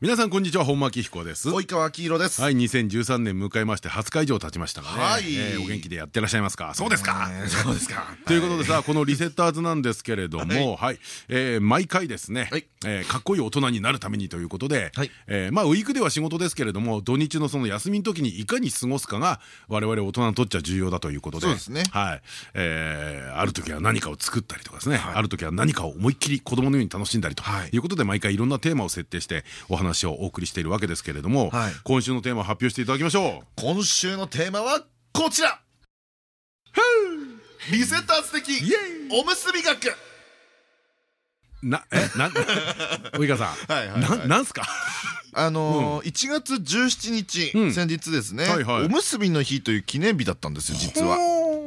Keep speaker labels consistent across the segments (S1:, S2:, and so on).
S1: 皆さんこんにちは本間明彦です。
S2: 及川明宏です。
S1: はい2013年迎えまして20日以上経ちましたがね、
S2: はい。
S1: えーお元気でやってらっしゃいますか？そうですか、
S2: えーそうですか。
S1: ということでさこのリセッターズなんですけれども、はい。えー毎回ですね、
S2: はい。
S1: えーかっこいい大人になるためにということで、
S2: はい。
S1: えーまあウィークでは仕事ですけれども土日のその休みの時にいかに過ごすかが我々大人にとっちゃ重要だということで
S2: そうですね。
S1: はい。えーある時は何かを作ったりとかですね、ある時は何かを思いっきり子供のように楽しんだりと
S2: はい。
S1: いうことで毎回いろんなテーマを設定してお話をお送りしているわけですけれども、
S2: はい
S1: 今週のテーマを発表していただきましょう。
S2: 今週のテーマはこちらリセッターズ的おむすび学
S1: な、え、な、及川さん。
S2: はいはいはい
S1: な、なんすか？
S2: あのー1月17日、
S1: うん
S2: 先日ですね、
S1: はいはい
S2: おむすびの日という記念日だったんですよ実は。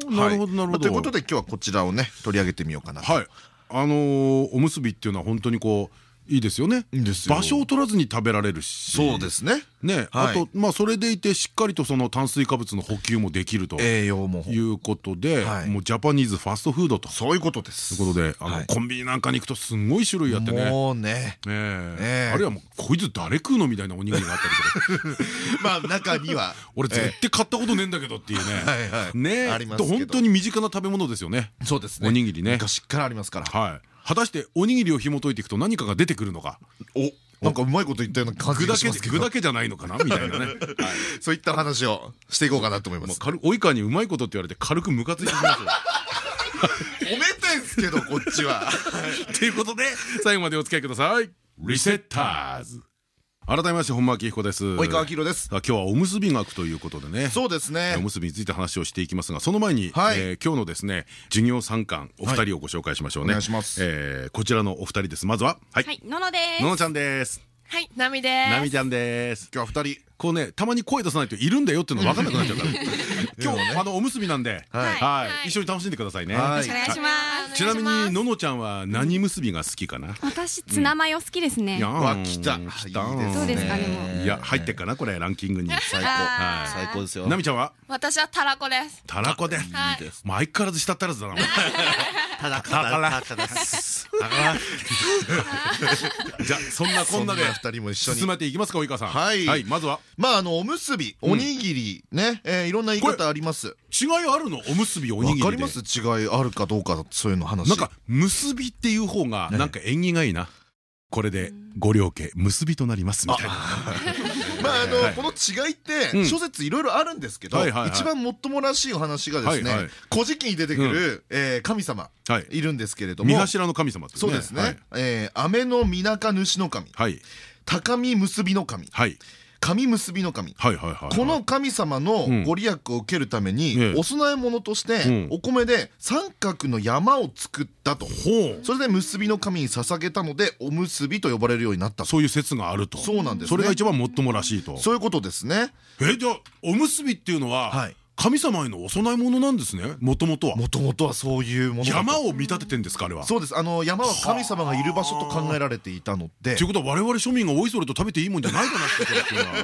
S1: なるほど、なるほど。
S2: ということで今日はこちらをね取り上げてみようかなと。
S1: はい。あのーおむすびっていうのは本当にこう。いいですよね。場所を取らずに食べられるし。
S2: そうで。すね。
S1: ね、
S2: はい
S1: あと、まあ、それでいて、しっかりとその炭水化物の補給もできると。
S2: 栄養も
S1: いうことで、
S2: はい
S1: もうジャパニーズファストフードと。と
S2: そういうことです。
S1: いうことで、あの、
S2: はい
S1: コンビニなんかに行くと、すんごい種類あってね。
S2: もうね。
S1: えあるいはもうこいつ誰食うのみたいなおにぎりがあったりとか
S2: まあ中には
S1: 俺絶対買ったことねえんだけどっていうね
S2: はいはい
S1: ね
S2: ありますけど
S1: 本当に身近な食べ物ですよね
S2: そうですね。
S1: おにぎりね
S2: 昔からありますから。
S1: はい果たしておにぎりを紐解いていくと何かが出てくるのか
S2: おなんかうまいこと言ったような感じ
S1: 具だけ
S2: がしますけど。
S1: 具だけじゃないのかなみたいなねはい
S2: そういった話をしていこうかなと思います。
S1: 及川にうまいことって言われて軽くムカついてきますよ
S2: 褒めてんすけどこっちは。
S1: ということで最後までお付き合いくださいリセッターズ改めまして本間明彦です
S2: 及川明宏です。
S1: 今日はおむすび学ということでね
S2: そうですね
S1: お。むすびについて話をしていきますがその前に、
S2: はい
S1: えー今日のですね授業参観お二人をご紹介しましょうね、
S2: お願いします
S1: えーこちらのお二人ですまずははい、
S3: はい、ののです。
S1: ののちゃんです
S3: はい、なみです。
S1: なみちゃんです
S2: 今日は二人。
S1: こうねたまに声出さないといるんだよっていうの分かんなくなっちゃうから。今日あのおむすびなんで。
S2: はい。
S1: 一緒に楽しんでくださいね。
S2: はい。
S3: よろしくお願いします。
S1: ちなみにののちゃんは何結びが好きかな、
S3: 私ツナマヨ好きですね。
S1: いやー
S2: わ来た。
S1: 来た。
S2: いいですね。
S3: どうですかでも。
S1: いや入ってっかなこれランキングに。
S2: 最高。最高ですよ。
S1: なみちゃんは？
S3: 私はたらこです。
S1: たらこで
S3: はい
S1: もう相変わらずしたったらずだな
S2: ただ
S1: ただ
S2: ただです。
S1: じゃあそんなこんなで
S2: そ二人も一緒に。
S1: 進。めていきますか及川さん。
S2: はい
S1: まずは
S2: まああのおむすび、おにぎりね、えーいろんな言い方あります。
S1: 違いあるの？おむすびおにぎりで。
S2: わかります？違いあるかどうかそういうの話。
S1: なんか結びっていう方がなんか縁起がいいな。これでご両家結びとなりますみたいな。
S2: まああの、
S1: はい。
S2: この違いって、
S1: うん。
S2: 諸説いろいろあるんですけど、一番もっともらしいお話がですね、古事記に出てくる、えー神様
S1: はい。
S2: いるんですけれども、
S1: 三柱の神様
S2: そうですね、
S1: はい。
S2: えー雨のみなか主の神、
S1: はい。
S2: 高見結びの神、
S1: はい
S2: 神結びの神。この神様の
S1: うん。
S2: ご利益を受けるために、
S1: ええ。
S2: お供え物として、
S1: うん。
S2: お米で三角の山を作ったと。それで結びの神に捧げたので、おむすびと呼ばれるようになったと。
S1: そういう説があると。
S2: そうなんですね。
S1: それが一番もっともらしいと。
S2: そういうことですね。
S1: えじゃあおむすびっていうのは
S2: はい
S1: 神様へのお供え物なんですね。もともとは。
S2: もともとはそういうもの
S1: 山を見立ててんですかあれは。
S2: そうです。あの山は神様がいる場所と考えられていたので。
S1: ということは我々庶民がおいそれと食べていいもんじゃないかなってことっていうのは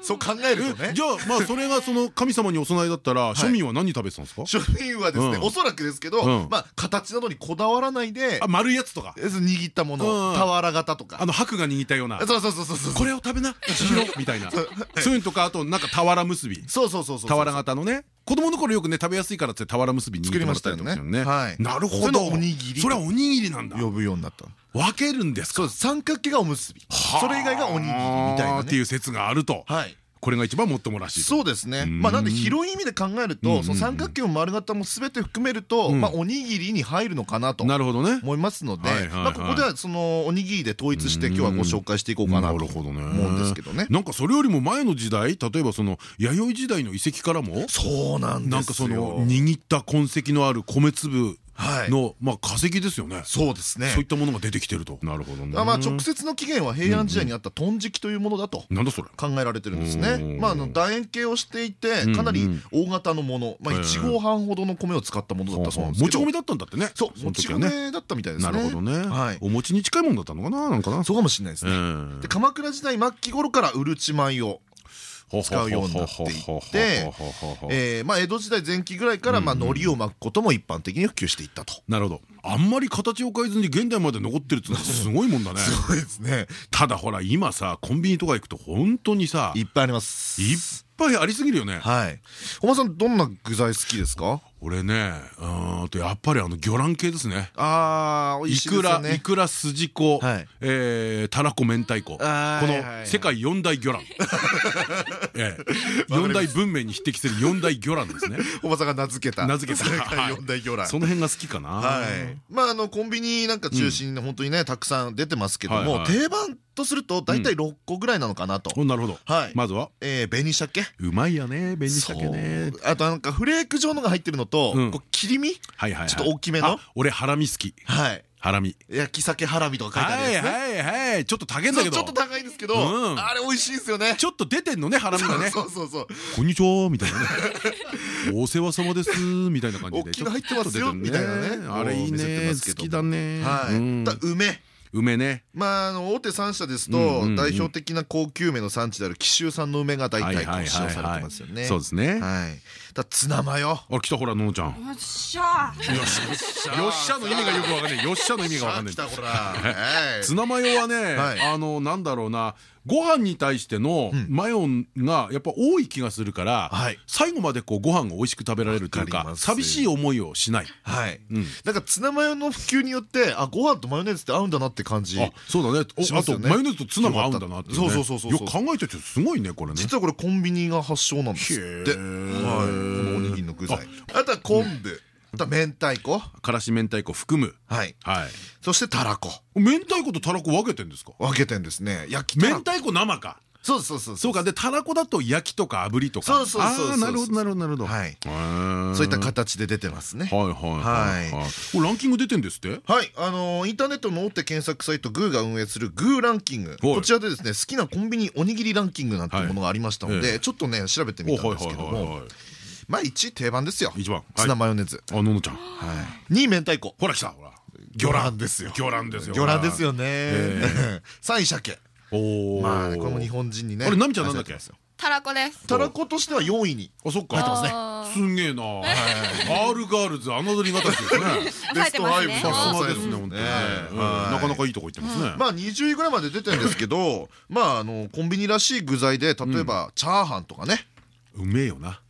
S2: そう考えるとね。
S1: えじゃあまあそれがその神様にお供えだったら庶民は何食べてたんですか？
S2: 庶民はですね
S1: うん。
S2: おそらくですけど
S1: うん。
S2: まあ形などにこだわらないで
S1: あ丸いやつとか。
S2: え握ったも
S1: うん。
S2: の俵型とか。
S1: あの白が握ったような。
S2: そうそうそうそうそう
S1: これを食べなみたいな。そういうのとかあとなんか俵結び。
S2: そうそうそうそう。
S1: 俵型のね子供の頃よくね食べやすいからって俵結び握ってもらったりとかするよね。
S2: 作りましたよね。はい。
S1: なるほど。
S2: のおにぎり。
S1: それはおにぎりなんだ。
S2: 呼ぶようになった
S1: 分けるんですか？
S2: 三角形がおむすび。それ以外がおにぎりみたいなね。
S1: っていう説があると。
S2: はい
S1: これが一番もっともらしいと。
S2: そうですね。
S1: ん。
S2: まあなんで広い意味で考えるとその三角形も丸型も全て含めると
S1: うん
S2: まあおにぎりに入るのかなと
S1: なるほどね。
S2: 思いますのでここではそのおにぎりで統一して今日はご紹介していこうかなと
S1: なるほどね。
S2: 思うんですけどね。
S1: なんかそれよりも前の時代例えばその弥生時代の遺跡からも
S2: そうなんですよ。
S1: なんかその握った痕跡のある米粒
S2: はい
S1: のまあ化石ですよね。
S2: そうですね。
S1: そういったものが出てきてると。なるほどね。
S2: あまあ直接の起源は平安時代にあったトンジキというものだと
S1: なんだそれ。
S2: 考えられてるんです
S1: うん
S2: ね。まああの楕円形をしていてかなり大型のもの、まあ
S1: ええ。
S2: 1号半ほどの米を使ったものだったそうなんです。
S1: もち米だったんだってね。
S2: そう、
S1: そ
S2: もち米だったみたいですね。
S1: なるほどね。
S2: はい。
S1: お餅に近いもんだったのかななんかな。
S2: そうかもしれないですね。
S1: ね
S2: で鎌倉時代末期頃からうるち米を使うようになっていってえーまあ江戸時代前期ぐらいからまあ海苔を巻くことも一般的に普及していったと。
S1: なるほどあんまり形を変えずに現代まで残ってるってのはすごいもんだね
S2: そうですね。
S1: ただほら今さコンビニとか行くと本当にさいっ
S2: いっぱいあります。
S1: ぱいありすぎるよね
S2: はい。本間さんどんな具材好きですか？
S1: 俺ねうーんとやっぱりあの魚卵系ですね。
S2: ああ、い
S1: くらい。くらすじこたらこ明太子。この世界四大魚卵。ええ。四大文明に匹敵する四大魚卵ですね。
S2: おばさんが名付けた。
S1: 名付けた。
S2: 四大魚卵。
S1: その辺が好きかな。
S2: はい。まああのコンビニなんか中心に本当にねたくさん出てますけども定番とすると大体6個ぐらいなのかなと。
S1: おなるほど。
S2: はい。
S1: まずは。
S2: えー紅鮭。
S1: うまいよね紅鮭ね。
S2: あとなんかフレーク状のが入ってるのと
S1: うん。
S2: こう切り身？
S1: はいはいはい。
S2: ちょっと大きめの？
S1: あ俺ハラミ好き。
S2: はい。
S1: ハラミ。
S2: 焼き鮭ハラミとか書いてある
S1: はい
S2: やつね。
S1: はいはいちょっと高いんだけど。
S2: そうちょっと高いんですけど
S1: うん。
S2: あれ美味しいんですよね。
S1: ちょっと出てんのねハラミがね。
S2: そうそうそう。
S1: こんにちはみたいなね。お世話様ですみたいな感じで。
S2: 大きいの入ってますよ
S1: ちょっと出
S2: みたいなね。
S1: あれいい
S2: 見せて
S1: ね
S2: ますけど。
S1: 好きだね
S2: はい。
S1: うん
S2: だ梅。
S1: 梅ね。
S2: まあ、あの大手3社ですと
S1: うんうんうん。
S2: 代表的な高級梅の産地である紀州産の梅が大体こう使用されてますよね。
S1: そうですね。
S2: はい。だツナマヨ。
S1: あ来たほらののちゃん。
S3: よっしゃ。ー
S1: よっしゃの意味がよくわかんない。よっしゃの意味がわかんない。
S2: 来たほら。は い
S1: ツナマヨはね、
S2: はい。
S1: あのなんだろうな。ご飯に対してのマヨがやっぱ多い気がするから、
S2: はい。
S1: 最後までこうご飯が美味しく食べられるというか寂しい思いをしない。
S2: はい。
S1: うん。
S2: なんかツナマヨの普及によって、あ、ご飯とマヨネーズって合うんだなって感じ。
S1: あそうだね。おあとマヨネーズとツナも合うんだなって
S2: そうそうそうそう
S1: よく考えててすごいねこれね。
S2: 実はこれコンビニが発祥なんですって。
S1: へ
S2: はい。おにぎりの具材。あとは昆布。あとは明太子。
S1: からし明太子含む。
S2: はい。
S1: はい。
S2: そしてたらこ。
S1: 明太子とたらこ分けてんですか？
S2: 分けてんですね。焼き。
S1: 明太子生か？
S2: そうそうそう
S1: そう。か。でたらこだと焼きとか炙りとか。
S2: そうそうそう
S1: なるほどなるほどなるほど。
S2: はい。そういった形で出てますね。
S1: はいはいはいランキング出てんですって？
S2: はい、あのーインターネットの大手検索サイトグーが運営するグーランキング。こちらでですね好きなコンビニおにぎりランキングなんていうものがありましたので、ちょっとね調べてみたんですけどもまあ1位定番ですよ。
S1: 一番。はい。
S2: ツナマヨネーズ、
S1: あののちゃん。
S2: はい、2位明太子。
S1: ほら来た。ほら。
S2: 魚卵ですよ。
S1: 魚卵ですよ。
S2: 魚卵ですよね、
S1: え
S2: 3位鮭。
S1: おお
S2: まあねこれも日本人にね。
S1: あれナミちゃんなんだっけ？
S3: たらこです。
S2: たらことしては4位に。
S1: あそっか。
S2: 入ってますね。
S3: あ
S1: すんげえな。R ガールズ侮りがたきですね。
S2: ベスト
S1: さす
S2: 5
S1: がですね本当なかなかいいとこ行ってますね。
S2: まあ20位ぐらいまで出てるんですけど まああのコンビニらしい具材で例えばチャーハンとかね、
S1: うめえよな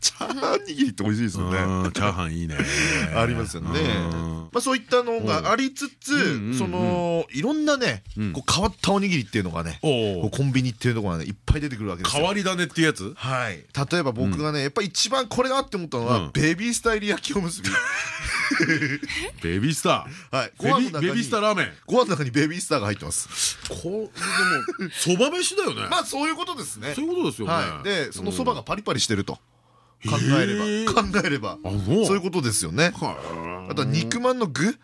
S2: チャーハン握りって美味しいですよね。
S1: うんチャーハンいいね。
S2: ありますよね。
S1: うん。
S2: まあそういったのがありつつそのいろんなね
S1: ん。
S2: こう変わったおにぎりっていうのがねコンビニっていうところがねいっぱい出てくるわけですよ。
S1: 変わり種ってやつ？
S2: はい。例えば僕がねやっぱり一番これだって思ったのは
S1: うん。
S2: ベビースタイル焼きおむすび。
S1: ベビースター。
S2: はい。
S1: ベビーベビースターラーメン。
S2: ご飯の中にベビースターが入ってます。
S1: これでもそば飯だよね。
S2: まあそういうことですね。
S1: そういうことですよね。
S2: はい。でそのそばがパリパリしてると考え
S1: へ
S2: れ
S1: ー。
S2: ば考えれば。
S1: あそう。
S2: いうことですよね。
S1: は
S2: あとは肉まんの具。
S1: い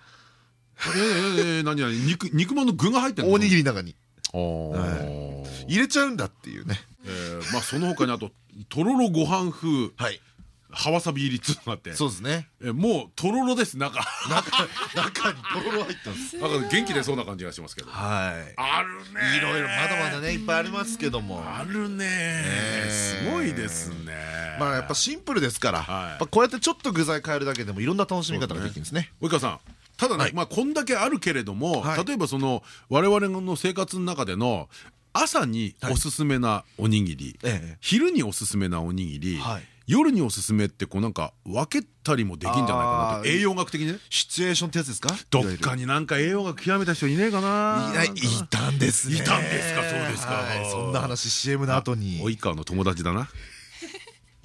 S1: ええ何何？肉肉まんの具が入ってんの？
S2: おにぎりの中に。入れちゃうんだっていうね。
S1: えーまあその他にあととろろご飯風。
S2: はい。
S1: 葉わさび入りっつうのって。
S2: そうですね。
S1: えもうとろろです。中。
S2: 中中にとろろ入ってます。
S1: なんか元気出そうな感じがしますけど。
S2: はい。
S1: あるね。
S2: いろいろまだまだねいっぱいありますけども。
S1: あるね
S2: え。
S1: すごいですね
S2: まあやっぱシンプルですから。
S1: はい。
S2: こうやってちょっと具材変えるだけでもいろんな楽しみ方ができるんですね。
S1: 及川さん。ただね、まあこんだけあるけれども、
S2: はい。
S1: 例えばその我々の生活の中での朝におすすめなおにぎり、
S2: ええ。
S1: 昼におすすめなおにぎり、
S2: はい。
S1: 夜におすすめってこうなんか分けたりもできんじゃないかなと。栄養学的にね。
S2: シチュエーションってやつですか？
S1: どっかになんか栄養学極めた人いねえかな。
S2: いたんですね。
S1: いたんですか？そうですか。
S2: はい。そんな話 CM の後に。
S1: 及川の友達だな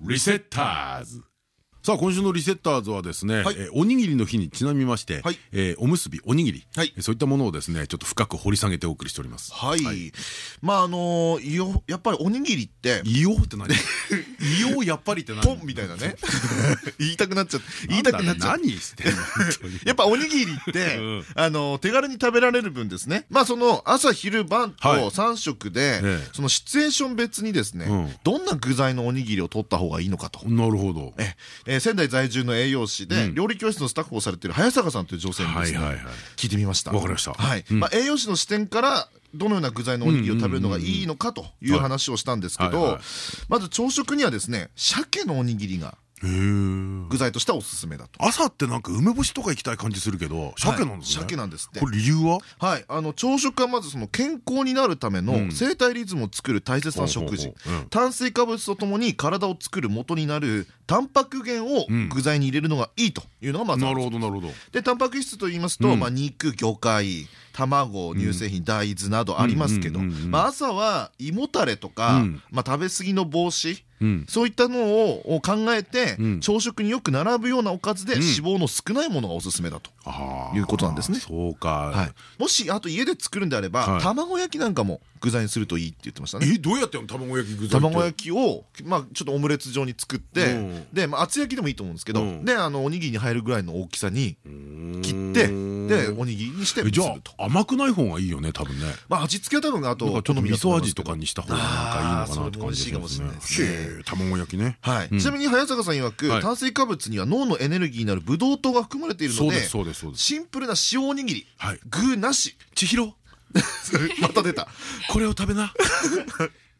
S1: リセッターズ。さあ今週のリセッターズはですね、
S2: はい。
S1: えーおにぎりの日にちなみまして、
S2: はい。
S1: えーおむすびおにぎり、
S2: はい。
S1: そういったものをですねちょっと深く掘り下げてお送りしております。
S2: はい。まああのよやっぱりおにぎりって
S1: いいよって何？異様やっぱりって何？
S2: ポンみたいなね。言いたくなっちゃって言いたくなっちゃう
S1: 何してんの？
S2: やっぱおにぎりって、
S1: うん
S2: あの手軽に食べられる分ですね。まあその朝昼晩と
S1: はい。
S2: 3食で、
S1: ええ。
S2: そのシチュエーション別にですね、
S1: うん。
S2: どんな具材のおにぎりを取った方がいいのかと。
S1: なるほど。
S2: ええー仙台在住の栄養士で、
S1: うん。
S2: 料理教室のスタッフをされている早坂さんという女性に聞いてみました。
S1: わかりました。
S2: はい。
S1: うん。
S2: まあ、栄養士の視点からどのような具材のおにぎりを食べるのがいいのかという話をしたんですけどまず朝食にはですね鮭のおにぎりが具材としてはおすすめだと。
S1: 朝ってなんか梅干しとか行きたい感じするけど鮭なんですね。
S2: はい鮭なんですって。
S1: これ理由は？
S2: はい、あの朝食はまずその健康になるための
S1: うん。
S2: 生体リズムを作る大切な食事。炭水化物とともに体を作る元になるタンパク源を
S1: うん。
S2: 具材に入れるのがいいというのがまずあ
S1: な
S2: る
S1: るほどなるほど。
S2: でタンパク質と言いますと、
S1: うん。
S2: まあ、肉魚介卵乳製品、大豆などありますけど、朝は胃もたれとか、
S1: うん。
S2: まあ、食べ過ぎの防止
S1: うん。
S2: そういったのをを考えて、
S1: うん。
S2: 朝食によく並ぶようなおかずで
S1: うん。
S2: 脂肪の少ないものがおすすめだと。いうことなんですね。
S1: そうか。
S2: はい、もしあと家で作るんであれば、
S1: はい。
S2: 卵焼きなんかも具材にするといいって言ってましたね。
S1: えどうやって卵焼き具材
S2: 卵焼きを、まあ、ちょっとオムレツ状に作って、
S1: うん。
S2: で、まあ、厚焼きでもいいと思うんですけど、
S1: うん。
S2: であのおにぎりに入るぐらいの大きさに切ってでおにぎりにして
S1: えじゃ。あ甘くない方がいいよね多分ね。
S2: まあ、味付けは多分あと
S1: ちょっと味噌味とか
S2: に
S1: にした方がなんかいいのかなって
S2: あーそれも美
S1: 感じ
S2: 味しいかもしれないですね。
S1: 卵焼きね。
S2: はい、
S1: うん。
S2: ちなみに早坂さん曰く、
S1: はい。
S2: 炭水化物には脳のエネルギーになるブドウ糖が含まれているのでシンプルな塩おにぎり、
S1: はい。
S2: 具なし。
S1: 千尋？
S2: また出た。
S1: これを食べな。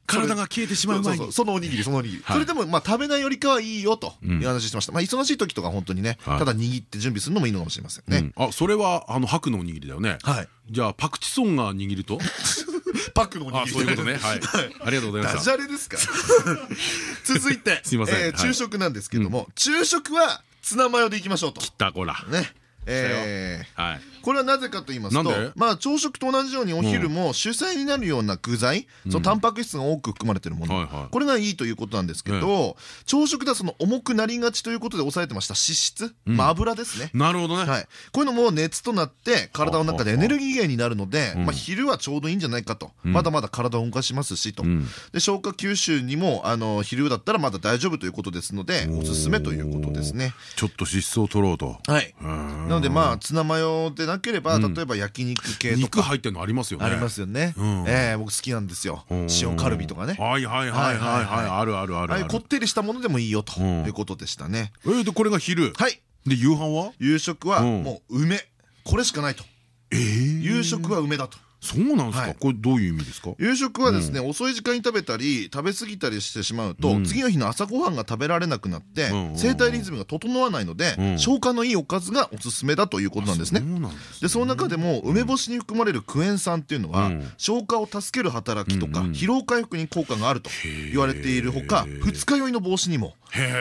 S1: 体が消えてしまう前に。
S2: そうそうそのおにぎりそのおにぎり、
S1: はい。
S2: それでもまあ食べないよりかはいいよと
S1: うん。
S2: いう話してました、まあ忙しい時とか本当にね、
S1: はい。
S2: ただ握って準備するのもいいのかもしれませんね、
S1: うん。あそれはあの白のおにぎりだよね。
S2: はい。
S1: じゃあパクチソンが握ると？
S2: パックのおに
S1: あ
S2: ぎり。
S1: そういうことね。はい。ありがとうございま
S2: ダ
S1: した。
S2: ジャレですか？続いて
S1: すいません。
S2: 昼食なんですけども、昼食はツナマヨでいきましょうと。
S1: きたこら。
S2: ねえー
S1: はい。
S2: これはなぜかと言いますとまあ朝食と同じようにお昼も主菜になるような具材、そのタンパク質が多く含まれているもの、これがいいということなんですけど、朝食ではその重くなりがちということで抑えてました脂質、まあ油ですね、
S1: なるほどね。
S2: はい、こういうのも熱となって体の中でエネルギー源になるので、
S1: ん。
S2: まあ、昼はちょうどいいんじゃないかと、
S1: ん。
S2: まだまだ体を動かしますしと、
S1: ん。
S2: で消化吸収にもあの昼だったらまだ大丈夫ということですのでおすすめということですね。
S1: ちょっと脂質を取ろうと。
S2: はい
S1: な
S2: なのでまあツナマヨでなければ、例えば焼肉系とか。
S1: 肉入ってんのありますよね。
S2: ありますよね、
S1: うん。
S2: ええ僕好きなんですよ。
S1: う。ん
S2: 塩カルビとかね。
S1: はいはいはいはいはい。あるあるあるある。
S2: ああいうこってりしたものでもいいよと。
S1: うん。
S2: いうことでしたね、
S1: えーでこれが昼。
S2: はい。
S1: で夕飯は？
S2: 夕食は
S1: うん。
S2: もう梅。これしかないと。
S1: えー。
S2: 夕食は梅だと
S1: そうなんです
S2: はい。
S1: かこれどういう意味ですか？
S2: 夕食はですね、遅い時間に食べたり食べ過ぎたりしてしまうと、
S1: うん。
S2: 次の日の朝ごはんが食べられなくなって、生体リズムが整わないので、
S1: うん。
S2: 消化のいいおかずがおすすめだということなんですね。
S1: で
S2: その中でも梅干しに含まれるクエン酸っていうのは、
S1: うん。
S2: 消化を助ける働きとか、疲労回復に効果があると言われているほか二日酔いの防止にも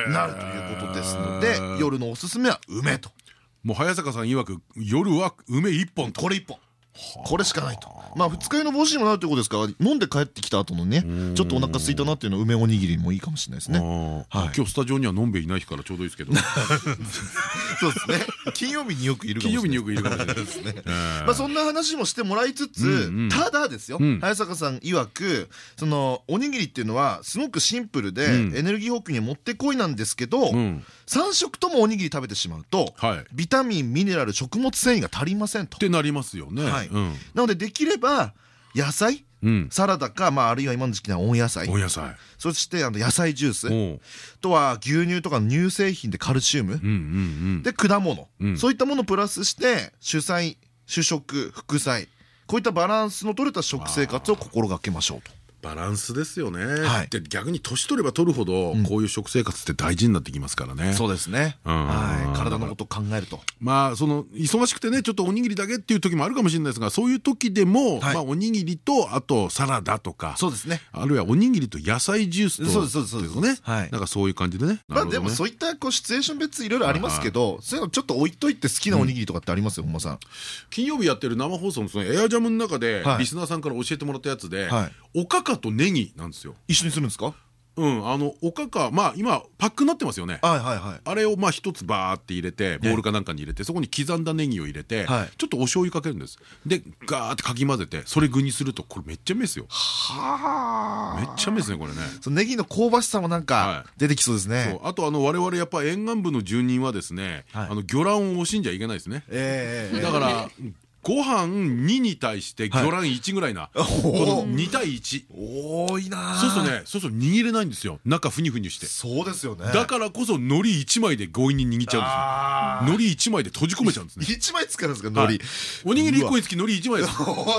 S2: なるということですので夜のおすすめは梅と。
S1: もう早坂さん曰く夜は梅一本と。
S2: これ一本これしかないと。まあ二日酔いの防止にもなるということですか。ら飲んで帰ってきた後のねちょっとお腹空いたなっていうのは梅おにぎりもいいかもしれないですね。はい。
S1: 今日スタジオにはのんべいいない日からちょうどいいですけど。
S2: そうですね。金曜日によくいる
S1: 金曜日によくいるかもしれないですね。
S2: まあそんな話もしてもらいつつ、ただですよ、
S1: うん。
S2: 早坂さん曰くそのおにぎりっていうのはすごくシンプルで、
S1: うん。
S2: エネルギー補給にもってこいなんですけど、
S1: うん。
S2: 3食ともおにぎり食べてしまうと、
S1: はい。
S2: ビタミンミネラル食物繊維が足りませんと。
S1: ってなりますよね。
S2: はい
S1: うん。
S2: なのでできれば野菜
S1: うん。
S2: サラダか、まあ、あるいは今の時期には温野菜。
S1: お野菜。
S2: そしてあの野菜ジュース。とは牛乳とかの乳製品でカルシウム、で果物、
S1: うん。
S2: そういったものをプラスして主菜主食副菜。こういったバランスの取れた食生活を心がけましょうと。
S1: バランスですよね、
S2: はい。
S1: で逆に年取れば取るほどこういう食生活って大事になってきますからね、
S2: そうですね。
S1: うん。
S2: はい、体のことを考えると。
S1: まあその忙しくてねちょっとおにぎりだけっていう時もあるかもしれないですがそういう時でも、
S2: はい。
S1: まあおにぎりとあとサラダとか
S2: そうですね。
S1: あるいはおにぎりと野菜ジュースと
S2: そうですそうですそうです。
S1: といね。
S2: はい。
S1: なんかそういう感じでね。
S2: まあでも
S1: う
S2: そういったこうシチュエーション別いろいろありますけど、そういうのちょっと置いといて好きなおにぎりとかってありますよ、本間さん？
S1: 金曜日やってる生放送のそのエアジャムの中で
S2: はい。
S1: リスナーさんから教えてもらったやつで
S2: はい。
S1: おかかとネギなんですよ。
S2: 一緒にするんですか？
S1: うんあのおかかまあ今パックになってますよね。
S2: はいはいはい。
S1: あれをまあ一つバーって入れてボウルかなんかに入れてそこに刻んだネギを入れて
S2: はい。
S1: ちょっとお醤油かけるんです。でガーってかき混ぜてそれ具にするとこれめっちゃうめえですよ。
S2: は
S1: めっちゃうめえですねこれね。
S2: そのネギの香ばしさもなん
S1: は
S2: か
S1: い。
S2: 出てきそうですね。
S1: あとあの我々やっぱ沿岸部の住人はですね
S2: はい。
S1: あの魚卵を惜しんじゃいけないですね。
S2: ええ。
S1: だからご飯2に対して魚卵1ぐらいな。この2対1
S2: 多いな
S1: そうするとねそうすると握れないんですよ。中ふにふにして。
S2: そうですよね。
S1: だからこそ海苔1枚で強引に握っちゃうんですよ。海苔1枚で閉じ込めちゃうんですね。
S2: 一枚使うんですか
S1: はい。
S2: 海苔？
S1: おにぎり1個につき海苔1枚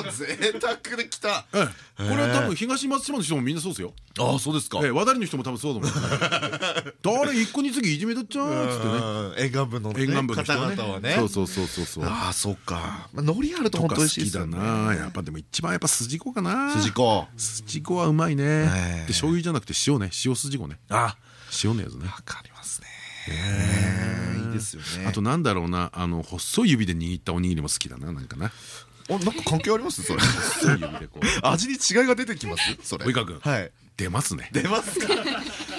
S1: です。
S2: 贅沢できた。
S1: ええ。これは多分東松島の人もみんなそうですよ。
S2: ああそうですか。
S1: ええ和田の人も多分そうだと思う。ん 誰一個につきいじめだっちゃうっつってね。
S2: うん沿岸部のね
S1: 沿岸部の人はね。そうそうそうそうそう。
S2: ああそっか。まあ海苔あると本当美
S1: 好きだ
S2: 味しいですよ
S1: やっぱでも一番やっぱ筋子かな。
S2: 筋子。
S1: 筋子はうまいね。
S2: ええ
S1: で醤油じゃなくて塩ね。塩筋子ね。
S2: あ。
S1: 塩のやつね。
S2: わかりますね。ええいいですよね。
S1: あとなんだろうな。あの細い指で握ったおにぎりも好きだな。なんかな。
S2: おなんか関係あります？それ。
S1: 細い指でこう。
S2: 味に違いが出てきます？それ。
S1: 及川君。
S2: はい。
S1: 出ますね。
S2: 出ますか？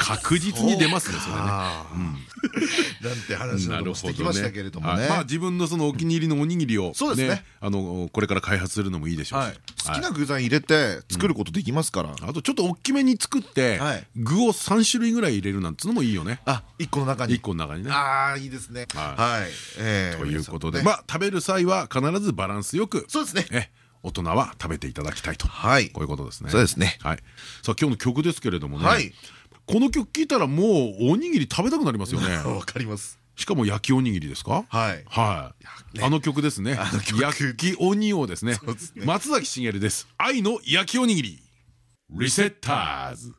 S1: 確実に出ますねそれね。
S2: なんて話などもしてきましたけれどもね。
S1: はい。まあ自分のそのお気に入りのおにぎりを
S2: そうですね。
S1: あのこれから開発するのもいいでしょうし。
S2: はい。好きな具材入れて作ることできますから。
S1: あとちょっと大きめに作って
S2: はい。
S1: 具を3種類ぐらい入れるなんつうのもいいよね。
S2: あ一個の中に。
S1: 1個の中にね。
S2: ああいいですね。
S1: は
S2: はい。ええ
S1: ということで。まあ食べる際は必ずバランスよく
S2: そうですね。
S1: え大人は食べていただきたいと。
S2: はい。
S1: こういうことですね。
S2: そうですね。
S1: はい。さあ今日の曲ですけれどもね。
S2: はい
S1: この曲聴いたらもうおにぎり食べたくなりますよね。
S2: わかります。
S1: しかも焼きおにぎりですか？
S2: はい。
S1: はい。あの曲ですね。焼きおにをですね。
S2: そうですね。
S1: 松崎しげるです。愛の焼きおにぎり。リセッターズ。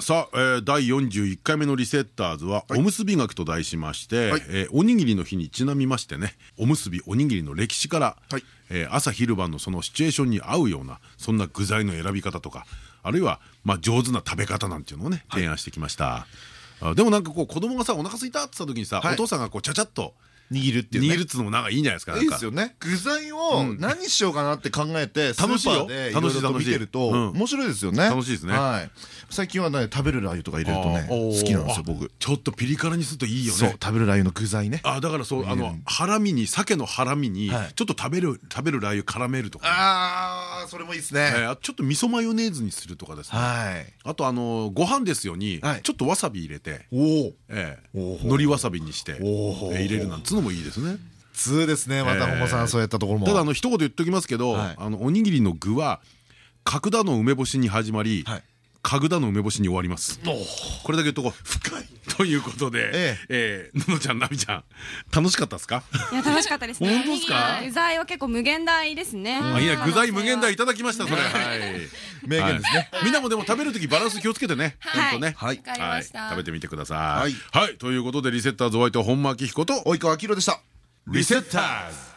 S1: さあ、えー第41回目のリセッターズはおむすび学と題しまして、
S2: はい。
S1: えーおにぎりの日にちなみましてねおむすびおにぎりの歴史から、
S2: はい。
S1: えー朝昼晩のそのシチュエーションに合うようなそんな具材の選び方とかあるいはまあ上手な食べ方なんていうのをね提案してきました、あでもなんかこう子供がさお腹空いたって言った時にさ、
S2: はい。
S1: お父さんがこうちゃちゃっと
S2: 握るっていうね。
S1: 握るっつうのもなんかいいんじゃないですかなんか。
S2: いいですよね。具材を何しようかなって考えて
S1: 楽しいよ。
S2: パーでいろいろと見てると面白いですよね。
S1: 楽しいですね。
S2: はい。最近はね食べるラー油とか入れるとね好きなんですよ
S1: あ
S2: 僕
S1: ちょっとピリ辛にするといいよ
S2: そう
S1: ね
S2: 食べるラー油の具材ね。
S1: あだからそうあのハラミに鮭のハラミにちょ
S2: はい
S1: っと食べる食べるラー油絡めるとか
S2: ああそれもいいですね。
S1: ちょっと味噌マヨネーズにするとかですね。
S2: はい。
S1: あとあのご飯ですよに
S2: はい。
S1: ちょっとわさび入れて
S2: おお
S1: ええ
S2: おー。
S1: 海苔わさびにして入れるなんつうのもいいですね。
S2: 通ですねまた
S1: えー
S2: ももさんそうやったところも。
S1: ただあの一言言っておきますけど
S2: はい。
S1: あのおにぎりの具は角田の梅干しに始まり
S2: はい。
S1: 角田の梅干しに終わります。これだけ言っとこう。深いということで
S2: え
S1: え。ーののちゃんなみちゃん楽しかったですか？
S3: いや楽しかったですね。
S1: 本当ですか？
S3: 具材は結構無限大ですね。
S1: あいや具材無限大いただきましたそれ。はい。
S2: 名言ですね。
S1: はい。みんなもでも食べる時バランス気をつけてね。
S3: はい。
S1: ね。
S2: はい。
S3: わかりました。
S1: 食べてみてくださ
S2: はい。い
S1: はい。ということでリセッターズお相手は本間明彦と
S2: 及川明宏でした。
S1: リセッターズ